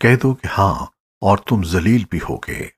कह दो कि हाँ और तुम जलील भी होगे।